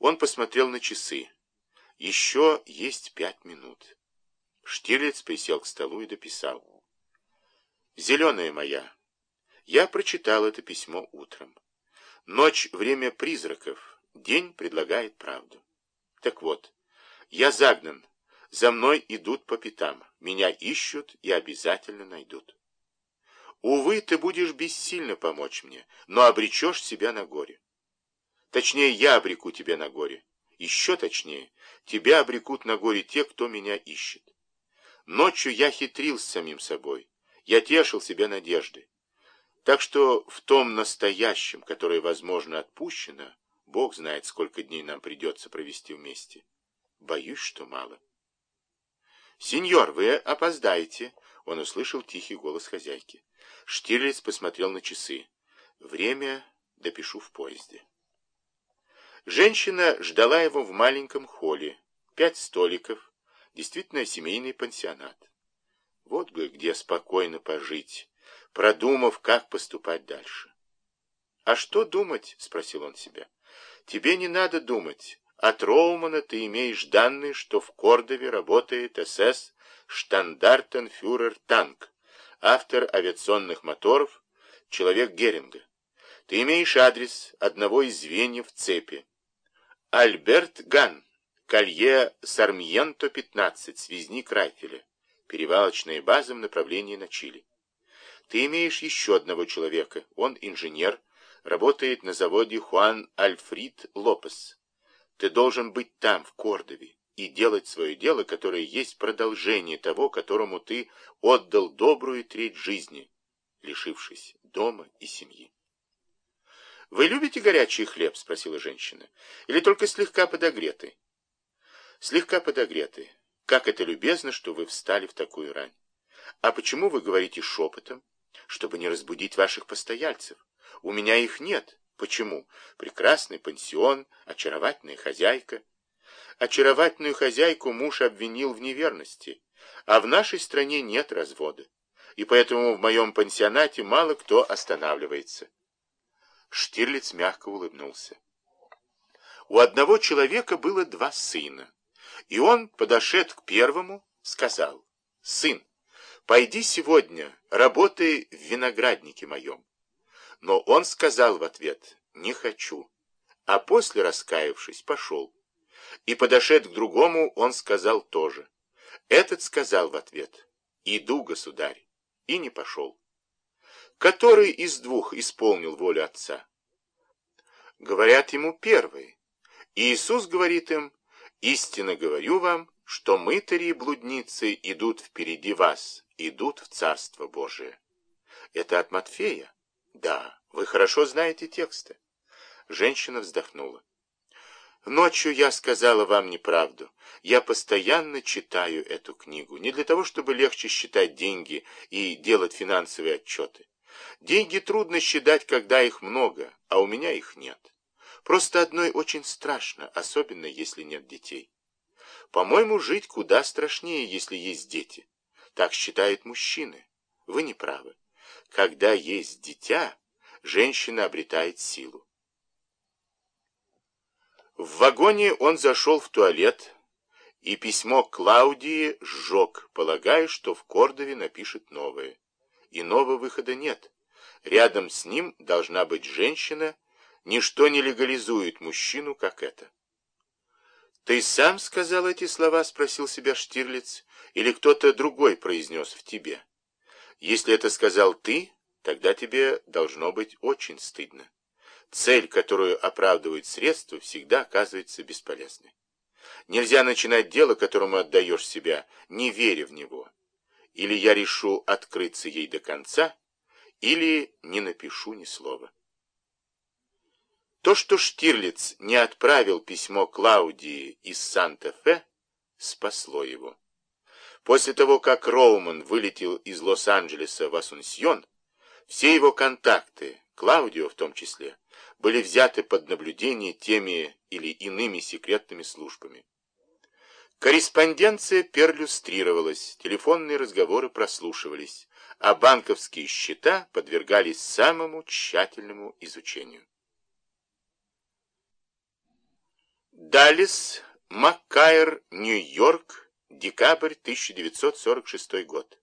Он посмотрел на часы. Еще есть пять минут. Штирлиц присел к столу и дописал. «Зеленая моя, я прочитал это письмо утром. Ночь — время призраков, день предлагает правду. Так вот, я загнан, за мной идут по пятам, меня ищут и обязательно найдут. Увы, ты будешь бессильно помочь мне, но обречешь себя на горе. Точнее, я обреку тебя на горе. Еще точнее, тебя обрекут на горе те, кто меня ищет. Ночью я хитрил с самим собой, я тешил себя надеждой. Так что в том настоящем, которое, возможно, отпущено, Бог знает, сколько дней нам придется провести вместе. Боюсь, что мало. «Сеньор, вы опоздаете!» — он услышал тихий голос хозяйки. Штирлиц посмотрел на часы. «Время допишу в поезде». Женщина ждала его в маленьком холле. Пять столиков. Действительно семейный пансионат. Вот бы где спокойно пожить, продумав, как поступать дальше. «А что думать?» — спросил он себя. «Тебе не надо думать. От Роумана ты имеешь данные, что в Кордове работает СС «Штандартенфюрер Танк», автор авиационных моторов, человек Геринга. Ты имеешь адрес одного из звеньев цепи. Альберт Ган, колье Сармьенто 15, связник Райфеля, перевалочная база в направлении на Чили. Ты имеешь еще одного человека, он инженер, работает на заводе Хуан Альфрид Лопес. Ты должен быть там, в Кордове, и делать свое дело, которое есть продолжение того, которому ты отдал добрую треть жизни, лишившись дома и семьи. «Вы любите горячий хлеб?» — спросила женщина. «Или только слегка подогретый?» «Слегка подогретый. Как это любезно, что вы встали в такую рань. А почему вы говорите шепотом? Чтобы не разбудить ваших постояльцев. У меня их нет. Почему? Прекрасный пансион, очаровательная хозяйка. Очаровательную хозяйку муж обвинил в неверности, а в нашей стране нет развода, и поэтому в моем пансионате мало кто останавливается. Штирлиц мягко улыбнулся. У одного человека было два сына, и он, подошед к первому, сказал, «Сын, пойди сегодня, работай в винограднике моем». Но он сказал в ответ, «Не хочу», а после, раскаявшись, пошел. И, подошед к другому, он сказал тоже. Этот сказал в ответ, «Иду, государь», и не пошел. Который из двух исполнил волю Отца? Говорят ему первый. Иисус говорит им, «Истинно говорю вам, что мытари и блудницы идут впереди вас, идут в Царство Божие». Это от Матфея? Да, вы хорошо знаете тексты. Женщина вздохнула. Ночью я сказала вам неправду. Я постоянно читаю эту книгу. Не для того, чтобы легче считать деньги и делать финансовые отчеты. Деньги трудно считать, когда их много, а у меня их нет. Просто одной очень страшно, особенно если нет детей. По-моему, жить куда страшнее, если есть дети. Так считают мужчины. Вы не правы. Когда есть дитя, женщина обретает силу. В вагоне он зашел в туалет и письмо Клаудии сжег, полагая, что в Кордове напишет новое. Иного выхода нет. Рядом с ним должна быть женщина, ничто не легализует мужчину, как это. «Ты сам сказал эти слова?» — спросил себя Штирлиц. «Или кто-то другой произнес в тебе? Если это сказал ты, тогда тебе должно быть очень стыдно» цель, которую оправдывают средства, всегда оказывается бесполезной. Нельзя начинать дело, которому отдаешь себя, не веря в него. Или я решу открыться ей до конца, или не напишу ни слова. То, что Штирлиц не отправил письмо Клаудии из Санта-Фе, спасло его. После того, как Роуман вылетел из Лос-Анджелеса в Асунсьон, все его контакты, Клаудио в том числе, были взяты под наблюдение теми или иными секретными службами. Корреспонденция перлюстрировалась, телефонные разговоры прослушивались, а банковские счета подвергались самому тщательному изучению. Даллес, Маккайр, Нью-Йорк, декабрь 1946 год.